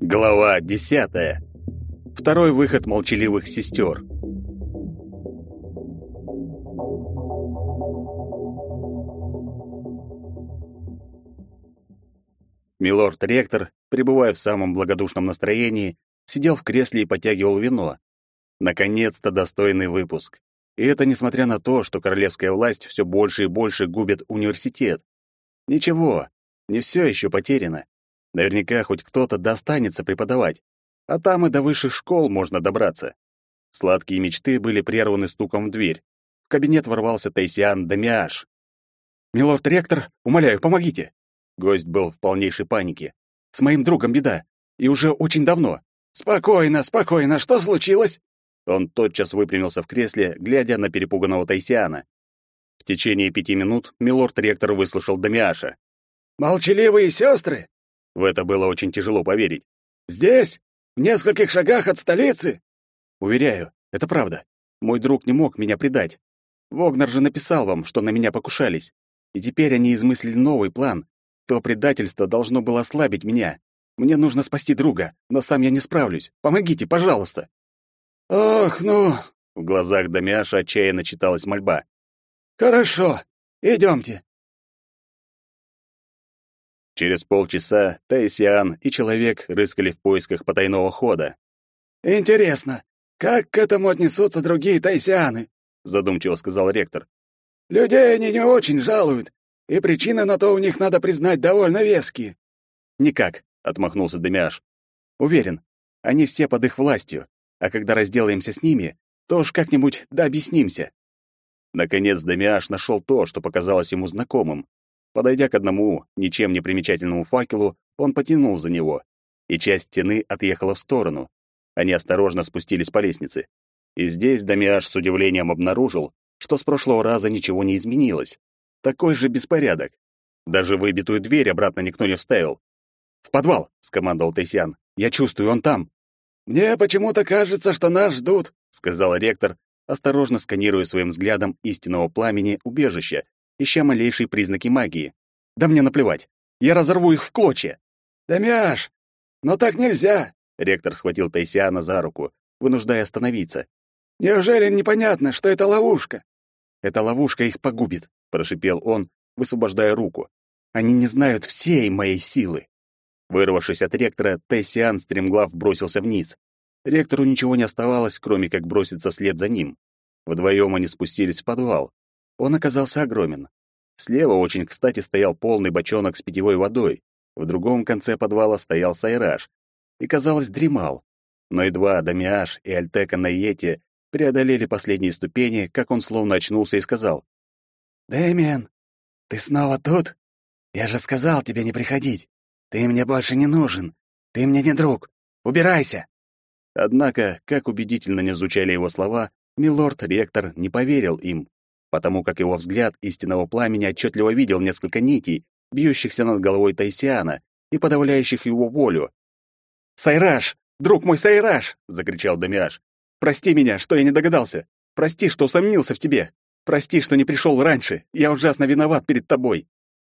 Глава десятая. Второй выход молчаливых сестер. Милорд-ректор, пребывая в самом благодушном настроении, сидел в кресле и потягивал вино. Наконец-то достойный выпуск. И это несмотря на то, что королевская власть все больше и больше губит университет. Ничего, не все еще потеряно. Наверняка хоть кто-то достанется преподавать, а там и до высших школ можно добраться. Сладкие мечты были прерваны стуком в дверь. В кабинет ворвался Тайсиан Дамиаш. «Милорд-ректор, умоляю, помогите!» Гость был в полнейшей панике. «С моим другом беда. И уже очень давно». «Спокойно, спокойно. Что случилось?» Он тотчас выпрямился в кресле, глядя на перепуганного Тайсиана. В течение пяти минут милорд-ректор выслушал Дамиаша. «Молчаливые сестры?» В это было очень тяжело поверить. «Здесь? В нескольких шагах от столицы?» «Уверяю, это правда. Мой друг не мог меня предать. Вогнер же написал вам, что на меня покушались. И теперь они измыслили новый план, то предательство должно было ослабить меня. Мне нужно спасти друга, но сам я не справлюсь. Помогите, пожалуйста. Ох, ну, в глазах Дамиаша отчаянно читалась мольба. Хорошо. Идемте. Через полчаса Таисиан и человек рыскали в поисках потайного хода. Интересно, как к этому отнесутся другие Таисианы? задумчиво сказал ректор. Людей они не очень жалуют, и причины на то у них, надо признать, довольно веские. Никак, отмахнулся Демиаш. Уверен, они все под их властью, а когда разделаемся с ними, то уж как-нибудь да объяснимся. Наконец Демиаш нашел то, что показалось ему знакомым. Подойдя к одному, ничем не примечательному факелу, он потянул за него, и часть стены отъехала в сторону. Они осторожно спустились по лестнице. И здесь Дамиаш с удивлением обнаружил, что с прошлого раза ничего не изменилось. Такой же беспорядок. Даже выбитую дверь обратно никто не вставил. «В подвал!» — скомандовал Тайсян. «Я чувствую, он там!» «Мне почему-то кажется, что нас ждут», — сказал ректор, осторожно сканируя своим взглядом истинного пламени убежища, ища малейшие признаки магии. «Да мне наплевать! Я разорву их в клочья!» «Дамяш, но так нельзя!» — ректор схватил Тайсиана за руку, вынуждая остановиться. «Неужели непонятно, что это ловушка?» «Эта ловушка их погубит прошипел он, высвобождая руку. Они не знают всей моей силы. Вырвавшись от ректора, Тессиан стремглав бросился вниз. Ректору ничего не оставалось, кроме как броситься вслед за ним. Вдвоем они спустились в подвал. Он оказался огромен. Слева очень кстати стоял полный бочонок с питьевой водой. В другом конце подвала стоял Сайраж. И, казалось, дремал. Но едва Дамиаш и Альтека Найете преодолели последние ступени, как он словно очнулся и сказал. «Дэмиан, ты снова тут? Я же сказал тебе не приходить. Ты мне больше не нужен. Ты мне не друг. Убирайся!» Однако, как убедительно не звучали его слова, милорд-ректор не поверил им, потому как его взгляд истинного пламени отчетливо видел несколько нитей, бьющихся над головой Тайсиана и подавляющих его волю. «Сайраж! Друг мой Сайраж!» — закричал Дамиаш. «Прости меня, что я не догадался! Прости, что усомнился в тебе! Прости, что не пришел раньше. Я ужасно виноват перед тобой.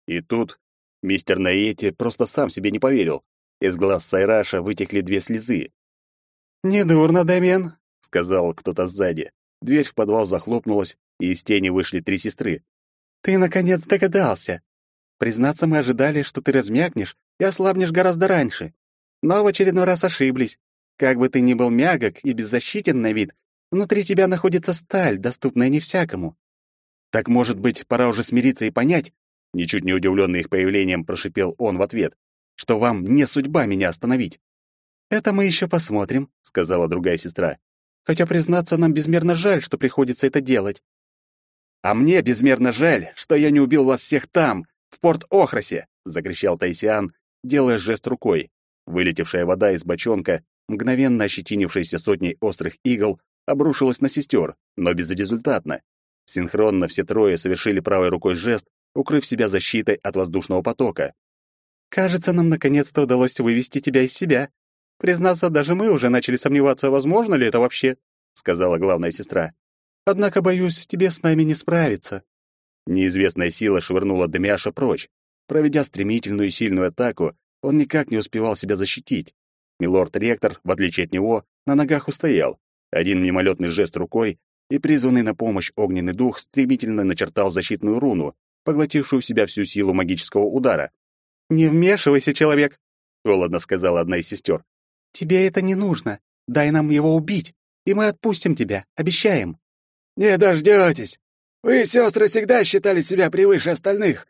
И тут мистер Наэти просто сам себе не поверил. Из глаз Сайраша вытекли две слезы. «Недурно, Дэмиен», — сказал кто-то сзади. Дверь в подвал захлопнулась, и из тени вышли три сестры. «Ты, наконец, догадался. Признаться, мы ожидали, что ты размякнешь и ослабнешь гораздо раньше. Но в очередной раз ошиблись. Как бы ты ни был мягок и беззащитен на вид, Внутри тебя находится сталь, доступная не всякому. Так, может быть, пора уже смириться и понять, ничуть не удивленный их появлением, прошипел он в ответ, что вам не судьба меня остановить. Это мы еще посмотрим, сказала другая сестра. Хотя признаться, нам безмерно жаль, что приходится это делать. А мне безмерно жаль, что я не убил вас всех там, в Порт-Охросе, закричал Тайсиан, делая жест рукой. Вылетевшая вода из бочонка, мгновенно ощетинившаяся сотней острых игл, обрушилась на сестер, но безрезультатно. Синхронно все трое совершили правой рукой жест, укрыв себя защитой от воздушного потока. «Кажется, нам наконец-то удалось вывести тебя из себя. Признаться, даже мы уже начали сомневаться, возможно ли это вообще», — сказала главная сестра. Однако, боюсь, тебе с нами не справиться». Неизвестная сила швырнула Демиаша прочь. Проведя стремительную и сильную атаку, он никак не успевал себя защитить. Милорд-ректор, в отличие от него, на ногах устоял. Один мимолетный жест рукой, и призванный на помощь огненный дух стремительно начертал защитную руну, поглотившую в себя всю силу магического удара. «Не вмешивайся, человек!» — холодно сказала одна из сестер. «Тебе это не нужно. Дай нам его убить, и мы отпустим тебя, обещаем». «Не дождетесь. Вы, сестры, всегда считали себя превыше остальных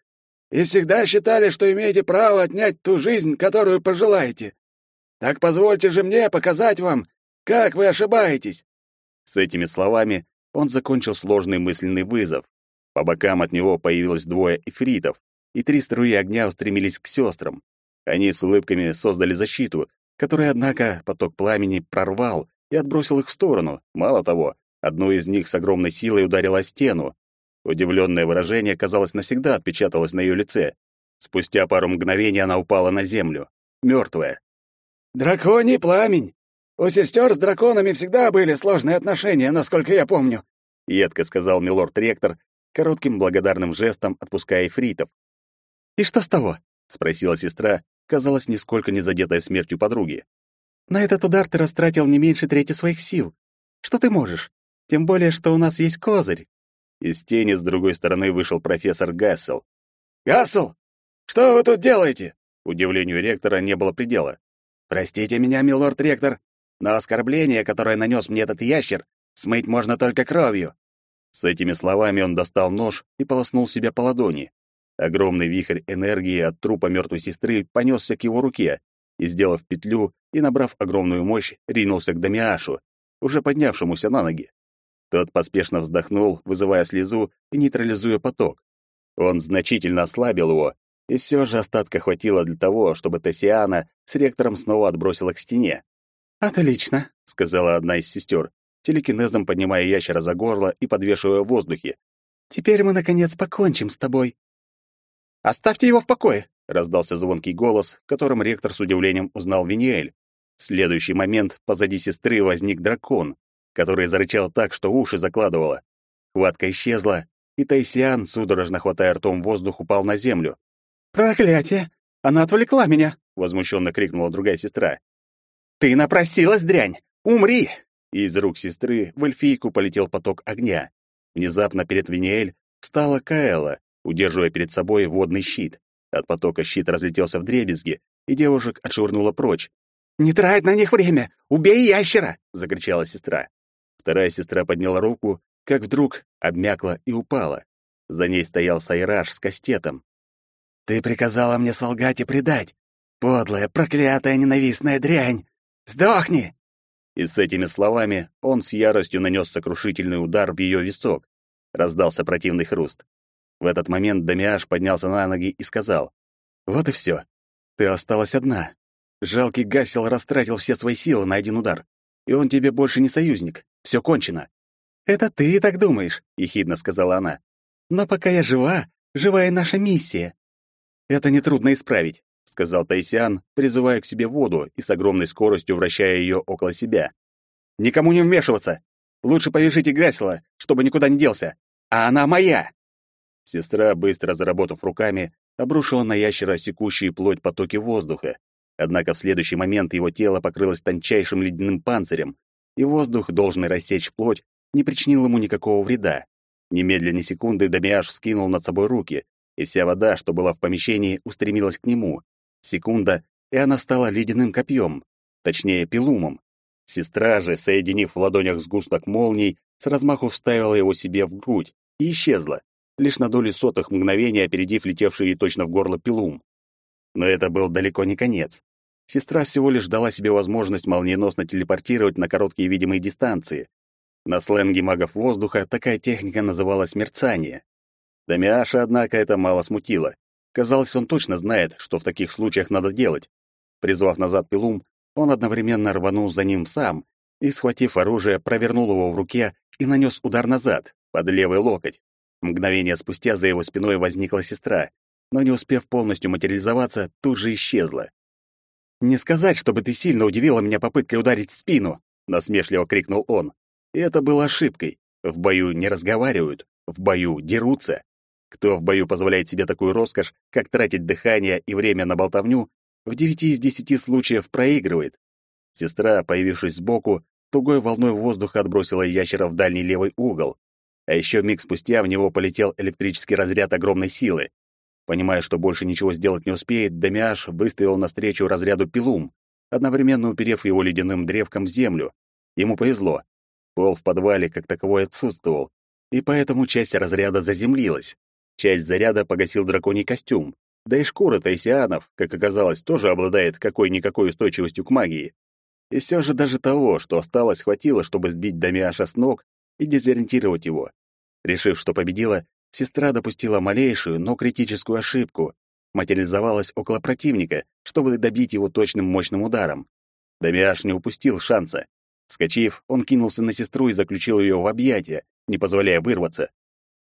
и всегда считали, что имеете право отнять ту жизнь, которую пожелаете. Так позвольте же мне показать вам, как вы ошибаетесь». С этими словами он закончил сложный мысленный вызов. По бокам от него появилось двое эфритов, и три струи огня устремились к сестрам. Они с улыбками создали защиту, которую, однако, поток пламени прорвал и отбросил их в сторону. Мало того, одну из них с огромной силой ударило о стену. Удивленное выражение, казалось, навсегда отпечаталось на ее лице. Спустя пару мгновений она упала на землю, мертвая. «Драконий пламень! У сестер с драконами всегда были сложные отношения, насколько я помню», — едко сказал милорд-ректор, коротким благодарным жестом отпуская эфритов. «И что с того?» — спросила сестра, казалось, нисколько не задетая смертью подруги. «На этот удар ты растратил не меньше трети своих сил. Что ты можешь? Тем более, что у нас есть козырь». Из тени с другой стороны вышел профессор Гассел. «Гассел, что вы тут делаете?» Удивлению ректора не было предела. «Простите меня, милорд-ректор, но оскорбление, которое нанес мне этот ящер, смыть можно только кровью». С этими словами он достал нож и полоснул себя по ладони. Огромный вихрь энергии от трупа мертвой сестры понесся к его руке и, сделав петлю и набрав огромную мощь, ринулся к Дамиашу, уже поднявшемуся на ноги. Тот поспешно вздохнул, вызывая слезу и нейтрализуя поток. Он значительно ослабил его, и все же остатка хватило для того, чтобы Тессиана с ректором снова отбросила к стене. «Отлично», — сказала одна из сестер, телекинезом поднимая ящера за горло и подвешивая в воздухе. «Теперь мы, наконец, покончим с тобой». «Оставьте его в покое!» — раздался звонкий голос, в котором ректор с удивлением узнал Виниэль. В следующий момент позади сестры возник дракон, который зарычал так, что уши закладывало. Хватка исчезла, и Тайсиан, судорожно хватая ртом воздух, упал на землю. «Проклятие! Она отвлекла меня!» — возмущенно крикнула другая сестра. «Ты напросилась, дрянь! Умри!» Из рук сестры в эльфийку полетел поток огня. Внезапно перед Виниэль встала Каэла, удерживая перед собой водный щит. От потока щит разлетелся в дребезги, и девушек отшвырнула прочь. «Не трать на них время! Убей ящера!» — закричала сестра. Вторая сестра подняла руку, как вдруг обмякла и упала. За ней стоял Сайраж с кастетом. «Ты приказала мне солгать и предать! Подлая, проклятая, ненавистная дрянь! Сдохни!» И с этими словами он с яростью нанес сокрушительный удар в ее висок. Раздался противный хруст. В этот момент Дамиаш поднялся на ноги и сказал, «Вот и все. Ты осталась одна. Жалкий Гасел растратил все свои силы на один удар, и он тебе больше не союзник. Все кончено». «Это ты так думаешь», — ехидно сказала она. «Но пока я жива, жива и наша миссия». «Это нетрудно исправить сказал Тайсиан, призывая к себе воду и с огромной скоростью вращая ее около себя. Никому не вмешиваться. Лучше повяжите Гасела, чтобы никуда не делся. А она моя. Сестра, быстро заработав руками, обрушила на ящера секущие плоть потоки воздуха. Однако в следующий момент его тело покрылось тончайшим ледяным панцирем, и воздух, должный рассечь плоть, не причинил ему никакого вреда. Немедленно секунды Дамиаш скинул над собой руки, и вся вода, что была в помещении, устремилась к нему. Секунда, и она стала ледяным копьем, точнее, пилумом. Сестра же, соединив в ладонях сгусток молний, с размаху вставила его себе в грудь и исчезла, лишь на долю сотых мгновения опередив летевший ей точно в горло пилум. Но это был далеко не конец. Сестра всего лишь дала себе возможность молниеносно телепортировать на короткие видимые дистанции. На сленге магов воздуха такая техника называлась мерцание. Дамиаша, однако, это мало смутило. Казалось, он точно знает, что в таких случаях надо делать. Призвав назад пилум, он одновременно рванул за ним сам и, схватив оружие, провернул его в руке и нанес удар назад, под левый локоть. Мгновение спустя за его спиной возникла сестра, но, не успев полностью материализоваться, тут же исчезла. «Не сказать, чтобы ты сильно удивила меня попыткой ударить в спину!» — насмешливо крикнул он. Это было ошибкой. В бою не разговаривают, в бою дерутся. Кто в бою позволяет себе такую роскошь, как тратить дыхание и время на болтовню, в девяти из десяти случаев проигрывает. Сестра, появившись сбоку, тугой волной воздуха отбросила ящера в дальний левый угол. А еще миг спустя в него полетел электрический разряд огромной силы. Понимая, что больше ничего сделать не успеет, Дамиаш выставил навстречу разряду пилум, одновременно уперев его ледяным древком в землю. Ему повезло. Пол в подвале как таковой отсутствовал, и поэтому часть разряда заземлилась. Часть заряда погасил драконий костюм. Да и шкура Тайсианов, как оказалось, тоже обладает какой-никакой устойчивостью к магии. И все же даже того, что осталось, хватило, чтобы сбить Дамиаша с ног и дезориентировать его. Решив, что победила, сестра допустила малейшую, но критическую ошибку. Материализовалась около противника, чтобы добить его точным мощным ударом. Дамиаш не упустил шанса. Скочив, он кинулся на сестру и заключил ее в объятия, не позволяя вырваться.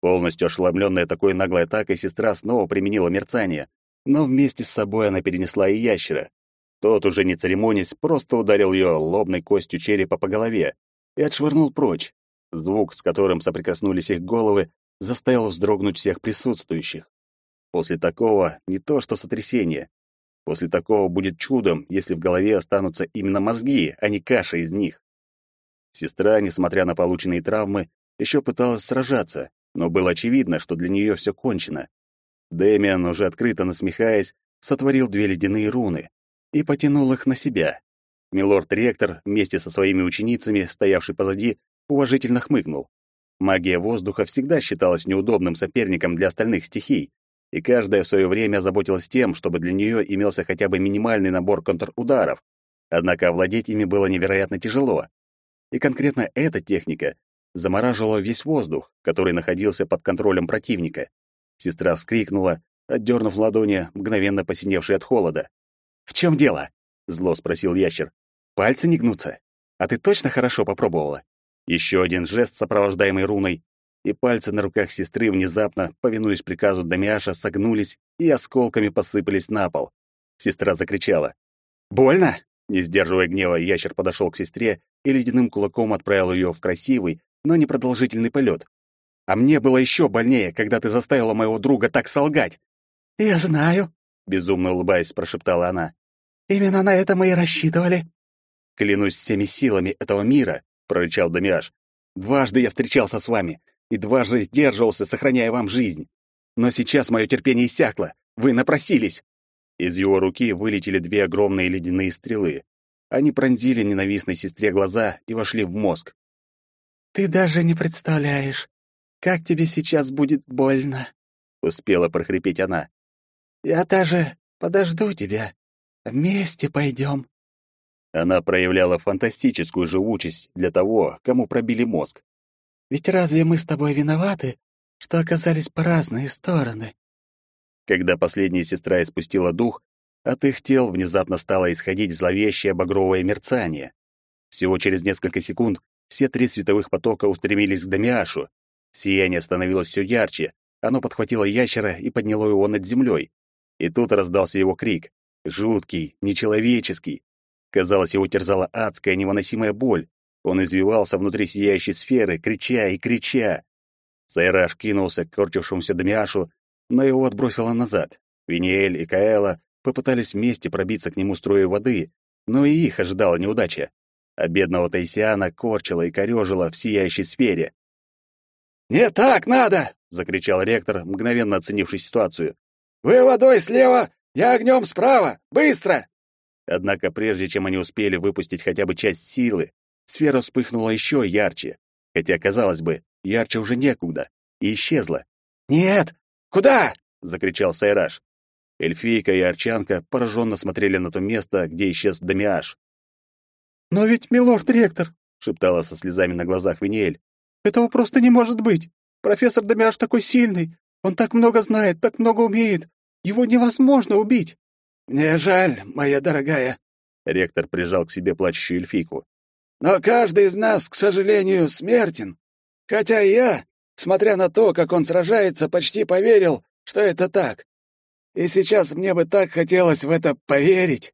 Полностью ошеломленная такой наглой атакой, сестра снова применила мерцание, но вместе с собой она перенесла и ящера. Тот, уже не церемонясь, просто ударил ее лобной костью черепа по голове и отшвырнул прочь. Звук, с которым соприкоснулись их головы, заставил вздрогнуть всех присутствующих. После такого не то что сотрясение. После такого будет чудом, если в голове останутся именно мозги, а не каша из них. Сестра, несмотря на полученные травмы, еще пыталась сражаться, но было очевидно, что для нее все кончено. Дэмиан, уже открыто насмехаясь, сотворил две ледяные руны и потянул их на себя. Милорд-ректор, вместе со своими ученицами, стоявший позади, уважительно хмыкнул. Магия воздуха всегда считалась неудобным соперником для остальных стихий, и каждая в свое время заботилась тем, чтобы для нее имелся хотя бы минимальный набор контрударов. Однако овладеть ими было невероятно тяжело. И конкретно эта техника замораживала весь воздух, который находился под контролем противника. Сестра вскрикнула, отдернув ладони, мгновенно посиневшие от холода. «В чем дело?» — зло спросил ящер. «Пальцы не гнутся? А ты точно хорошо попробовала?» Еще один жест, сопровождаемый руной, и пальцы на руках сестры внезапно, повинуясь приказу Дамиаша, согнулись и осколками посыпались на пол. Сестра закричала. «Больно?» Не сдерживая гнева, ящер подошел к сестре и ледяным кулаком отправил ее в красивый, но непродолжительный полет. А мне было еще больнее, когда ты заставила моего друга так солгать. Я знаю, безумно улыбаясь, прошептала она. Именно на это мы и рассчитывали. Клянусь всеми силами этого мира, прорычал Дамиаш. Дважды я встречался с вами и дважды сдерживался, сохраняя вам жизнь. Но сейчас мое терпение иссякло. Вы напросились. Из его руки вылетели две огромные ледяные стрелы. Они пронзили ненавистной сестре глаза и вошли в мозг. Ты даже не представляешь, как тебе сейчас будет больно, успела прохрипеть она. Я даже подожду тебя. Вместе пойдем. Она проявляла фантастическую живучесть для того, кому пробили мозг. Ведь разве мы с тобой виноваты, что оказались по разные стороны? Когда последняя сестра испустила дух, от их тел внезапно стало исходить зловещее багровое мерцание. Всего через несколько секунд все три световых потока устремились к Дамиашу. Сияние становилось все ярче. Оно подхватило ящера и подняло его над землей. И тут раздался его крик. Жуткий, нечеловеческий. Казалось, его терзала адская невыносимая боль. Он извивался внутри сияющей сферы, крича и крича. Сайраж кинулся к корчившемуся Дамиашу, но его отбросило назад. Виниэль и Каэла попытались вместе пробиться к нему строя воды, но и их ожидала неудача а бедного Тайсиана корчило и корёжило в сияющей сфере. «Не так надо!» — закричал ректор, мгновенно оценивший ситуацию. «Вы водой слева, я огнем справа! Быстро!» Однако прежде чем они успели выпустить хотя бы часть силы, сфера вспыхнула еще ярче, хотя, казалось бы, ярче уже некуда, и исчезла. «Нет! Куда?» — закричал Сайраж. Эльфийка и Арчанка пораженно смотрели на то место, где исчез Дамиаш. «Но ведь, милорд-ректор», — шептала со слезами на глазах Виниэль, «этого просто не может быть. Профессор Дамиаш такой сильный. Он так много знает, так много умеет. Его невозможно убить». «Мне жаль, моя дорогая», — ректор прижал к себе плачущую эльфийку. «Но каждый из нас, к сожалению, смертен. Хотя я, смотря на то, как он сражается, почти поверил, что это так. И сейчас мне бы так хотелось в это поверить».